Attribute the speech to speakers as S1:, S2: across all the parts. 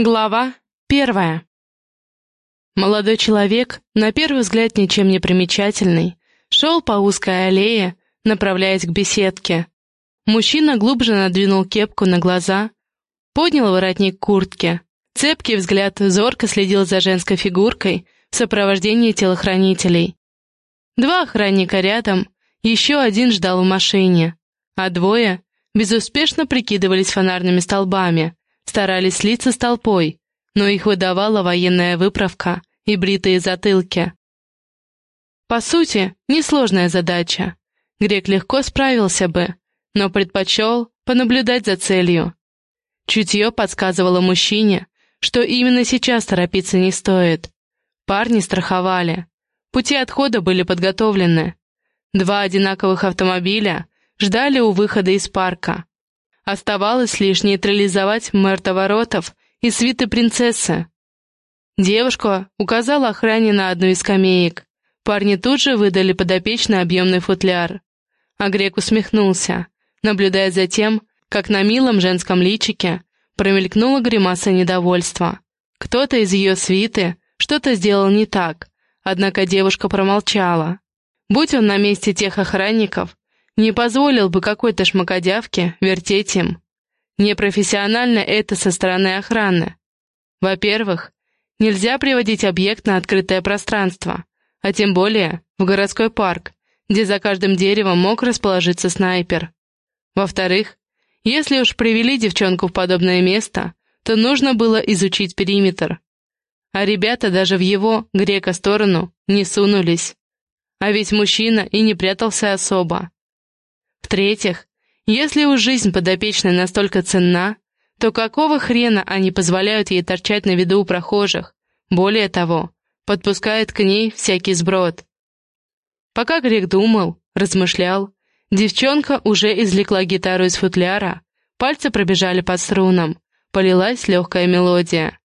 S1: Глава первая. Молодой человек, на первый взгляд ничем не примечательный, шел по узкой аллее, направляясь к беседке. Мужчина глубже надвинул кепку на глаза, поднял воротник куртки. Цепкий взгляд зорко следил за женской фигуркой в сопровождении телохранителей. Два охранника рядом, еще один ждал в машине, а двое безуспешно прикидывались фонарными столбами — старались слиться с толпой, но их выдавала военная выправка и бритые затылки. По сути, несложная задача. Грек легко справился бы, но предпочел понаблюдать за целью. Чутье подсказывало мужчине, что именно сейчас торопиться не стоит. Парни страховали. Пути отхода были подготовлены. Два одинаковых автомобиля ждали у выхода из парка, Оставалось лишь нейтрализовать мертоворотов и свиты принцессы. Девушка указала охране на одну из скамеек. Парни тут же выдали подопечный объемный футляр. А Грек усмехнулся, наблюдая за тем, как на милом женском личике промелькнула гримаса недовольства. Кто-то из ее свиты что-то сделал не так, однако девушка промолчала. Будь он на месте тех охранников, не позволил бы какой-то шмакодявке вертеть им. Непрофессионально это со стороны охраны. Во-первых, нельзя приводить объект на открытое пространство, а тем более в городской парк, где за каждым деревом мог расположиться снайпер. Во-вторых, если уж привели девчонку в подобное место, то нужно было изучить периметр. А ребята даже в его, грека, сторону не сунулись. А ведь мужчина и не прятался особо. В-третьих, если уж жизнь подопечной настолько ценна, то какого хрена они позволяют ей торчать на виду у прохожих? Более того, подпускают к ней всякий сброд. Пока Грек думал, размышлял, девчонка уже извлекла гитару из футляра, пальцы пробежали по струнам, полилась легкая мелодия.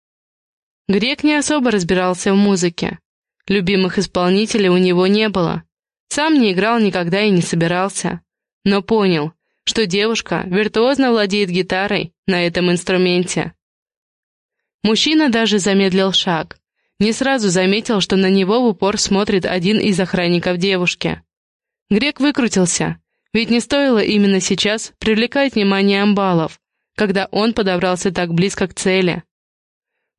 S1: Грек не особо разбирался в музыке. Любимых исполнителей у него не было. Сам не играл никогда и не собирался но понял, что девушка виртуозно владеет гитарой на этом инструменте. Мужчина даже замедлил шаг, не сразу заметил, что на него в упор смотрит один из охранников девушки. Грек выкрутился, ведь не стоило именно сейчас привлекать внимание амбалов, когда он подобрался так близко к цели.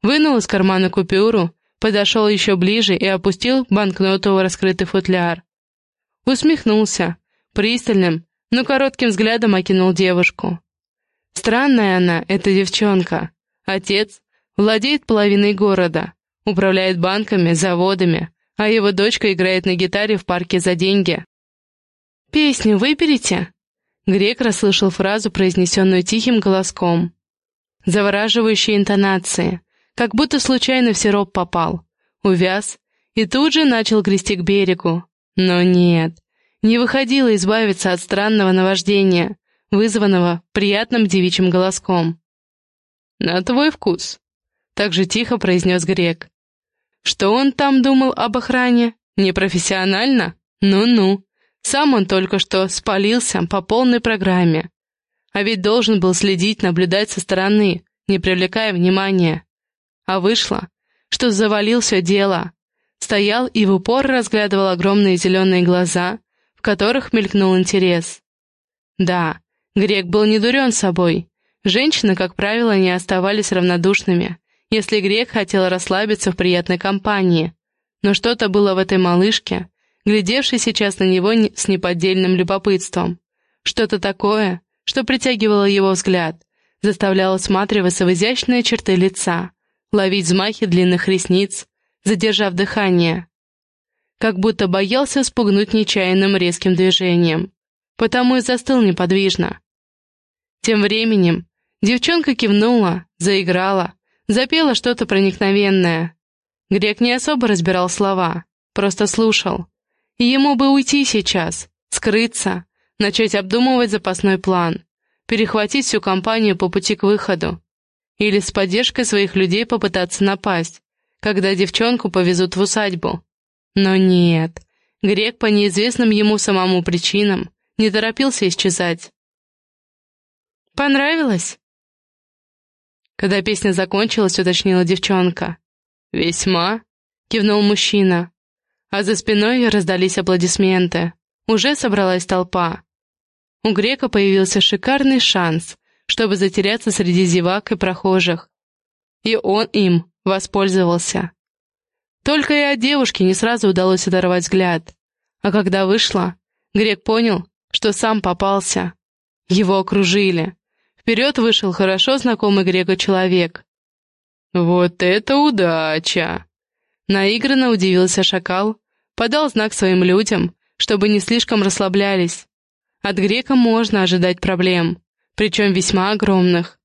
S1: Вынул из кармана купюру, подошел еще ближе и опустил банкноту в раскрытый футляр. Усмехнулся, пристальным, но коротким взглядом окинул девушку. Странная она, эта девчонка. Отец владеет половиной города, управляет банками, заводами, а его дочка играет на гитаре в парке за деньги. «Песню выберите?» Грек расслышал фразу, произнесенную тихим голоском. Завораживающие интонации, как будто случайно в сироп попал, увяз и тут же начал грести к берегу. Но нет, не выходило избавиться от странного наваждения, вызванного приятным девичьим голоском. «На твой вкус», — так же тихо произнес Грек. Что он там думал об охране? Непрофессионально? Ну-ну. Сам он только что спалился по полной программе. А ведь должен был следить, наблюдать со стороны, не привлекая внимания. А вышло, что завалил все дело. Стоял и в упор разглядывал огромные зеленые глаза, которых мелькнул интерес. Да, Грек был не дурен собой. Женщины, как правило, не оставались равнодушными, если Грек хотел расслабиться в приятной компании. Но что-то было в этой малышке, глядевшей сейчас на него с неподдельным любопытством. Что-то такое, что притягивало его взгляд, заставляло всматриваться в изящные черты лица, ловить взмахи длинных ресниц, задержав дыхание как будто боялся спугнуть нечаянным резким движением, потому и застыл неподвижно. Тем временем девчонка кивнула, заиграла, запела что-то проникновенное. Грек не особо разбирал слова, просто слушал. И ему бы уйти сейчас, скрыться, начать обдумывать запасной план, перехватить всю компанию по пути к выходу. Или с поддержкой своих людей попытаться напасть, когда девчонку повезут в усадьбу. Но нет, грек по неизвестным ему самому причинам не торопился исчезать. «Понравилось?» Когда песня закончилась, уточнила девчонка. «Весьма?» — кивнул мужчина. А за спиной раздались аплодисменты. Уже собралась толпа. У грека появился шикарный шанс, чтобы затеряться среди зевак и прохожих. И он им воспользовался. Только и от девушки не сразу удалось оторвать взгляд. А когда вышла, грек понял, что сам попался. Его окружили. Вперед вышел хорошо знакомый греку человек. «Вот это удача!» Наигранно удивился шакал, подал знак своим людям, чтобы не слишком расслаблялись. От грека можно ожидать проблем, причем весьма огромных.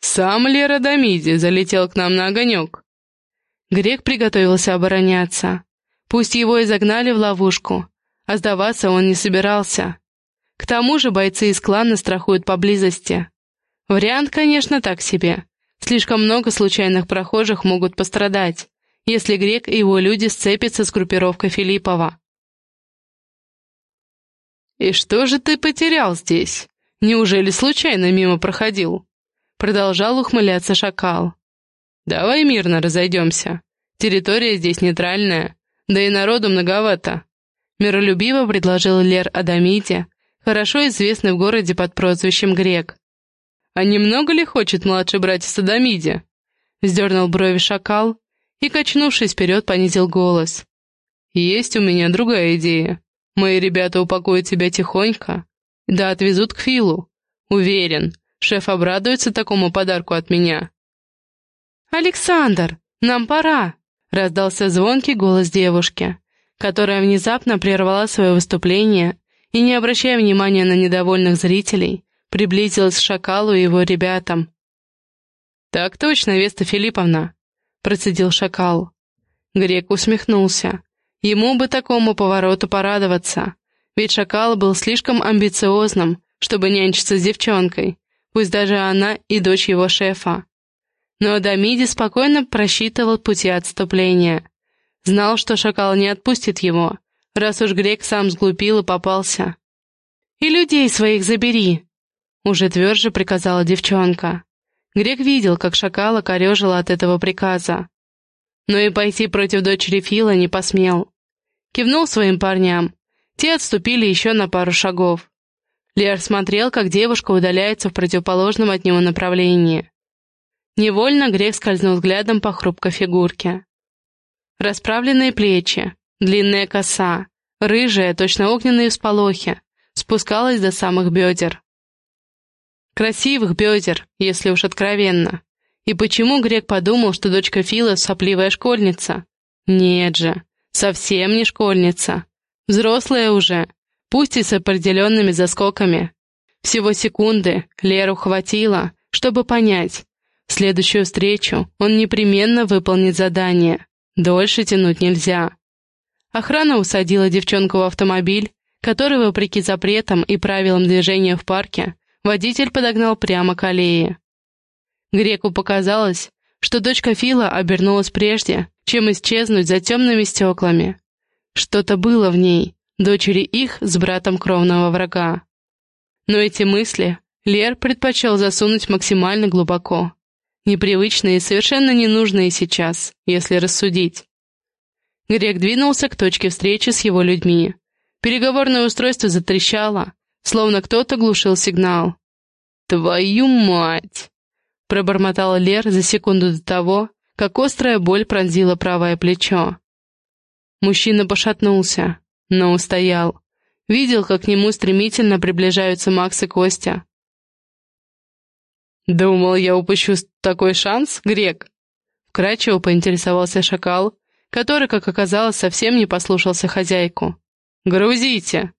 S1: «Сам Лера Дамиди залетел к нам на огонек». Грек приготовился обороняться. Пусть его и загнали в ловушку, а сдаваться он не собирался. К тому же бойцы из клана страхуют поблизости. Вариант, конечно, так себе. Слишком много случайных прохожих могут пострадать, если Грек и его люди сцепятся с группировкой Филиппова. «И что же ты потерял здесь? Неужели случайно мимо проходил?» Продолжал ухмыляться шакал. «Давай мирно разойдемся. Территория здесь нейтральная, да и народу многовато». Миролюбиво предложил Лер Адамите, хорошо известный в городе под прозвищем Грек. «А немного ли хочет младший братец Адамиде?» Сдернул брови шакал и, качнувшись вперед, понизил голос. «Есть у меня другая идея. Мои ребята упакуют тебя тихонько, да отвезут к Филу. Уверен, шеф обрадуется такому подарку от меня». «Александр, нам пора!» — раздался звонкий голос девушки, которая внезапно прервала свое выступление и, не обращая внимания на недовольных зрителей, приблизилась к Шакалу и его ребятам. «Так точно, Веста Филипповна», — процедил Шакал. Грек усмехнулся. Ему бы такому повороту порадоваться, ведь шакал был слишком амбициозным, чтобы нянчиться с девчонкой, пусть даже она и дочь его шефа. Но Адамиди спокойно просчитывал пути отступления. Знал, что шакал не отпустит его, раз уж грек сам сглупил и попался. «И людей своих забери!» Уже тверже приказала девчонка. Грек видел, как шакала корежила от этого приказа но и пойти против дочери Фила не посмел. Кивнул своим парням. Те отступили еще на пару шагов. Лер смотрел, как девушка удаляется в противоположном от него направлении. Невольно Грех скользнул взглядом по хрупкой фигурке. Расправленные плечи, длинная коса, рыжая, точно огненные всполохи, спускалась до самых бедер. Красивых бедер, если уж откровенно. И почему Грек подумал, что дочка Фила сопливая школьница? Нет же, совсем не школьница. Взрослая уже, пусть и с определенными заскоками. Всего секунды Леру хватило, чтобы понять. В следующую встречу он непременно выполнит задание. Дольше тянуть нельзя. Охрана усадила девчонку в автомобиль, который, вопреки запретам и правилам движения в парке, водитель подогнал прямо к аллее. Греку показалось, что дочка Фила обернулась прежде, чем исчезнуть за темными стеклами. Что-то было в ней, дочери их с братом кровного врага. Но эти мысли Лер предпочел засунуть максимально глубоко. Непривычные и совершенно ненужные сейчас, если рассудить. Грек двинулся к точке встречи с его людьми. Переговорное устройство затрещало, словно кто-то глушил сигнал. «Твою мать!» Пробормотал Лер за секунду до того, как острая боль пронзила правое плечо. Мужчина пошатнулся, но устоял. Видел, как к нему стремительно приближаются Макс и Костя. «Думал, я упущу такой шанс, Грек?» Вкрадчиво поинтересовался шакал, который, как оказалось, совсем не послушался хозяйку. «Грузите!»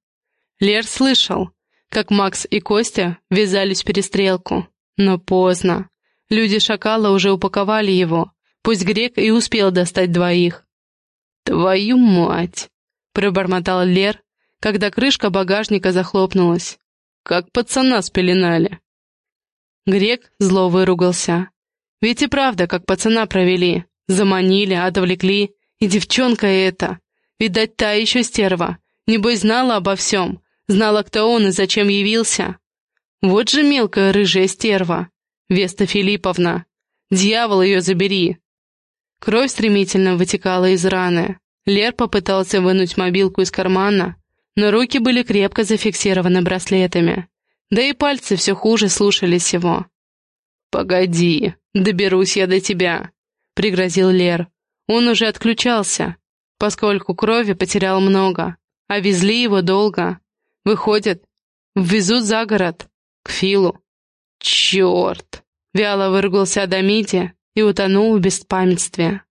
S1: Лер слышал, как Макс и Костя ввязались в перестрелку, но поздно. Люди шакала уже упаковали его, пусть грек и успел достать двоих. «Твою мать!» — пробормотал Лер, когда крышка багажника захлопнулась. «Как пацана спеленали!» Грек зло выругался. Ведь и правда, как пацана провели. Заманили, отвлекли. И девчонка эта. Видать, та еще стерва. Небось, знала обо всем. Знала, кто он и зачем явился. Вот же мелкая рыжая стерва. Веста Филипповна. Дьявол ее забери!» Кровь стремительно вытекала из раны. Лер попытался вынуть мобилку из кармана, но руки были крепко зафиксированы браслетами. Да и пальцы все хуже слушались его. «Погоди, доберусь я до тебя», — пригрозил Лер. Он уже отключался, поскольку крови потерял много, а везли его долго. Выходит, везут за город, к Филу. «Черт!» — вяло выругался Адамиди и утонул в беспамятстве.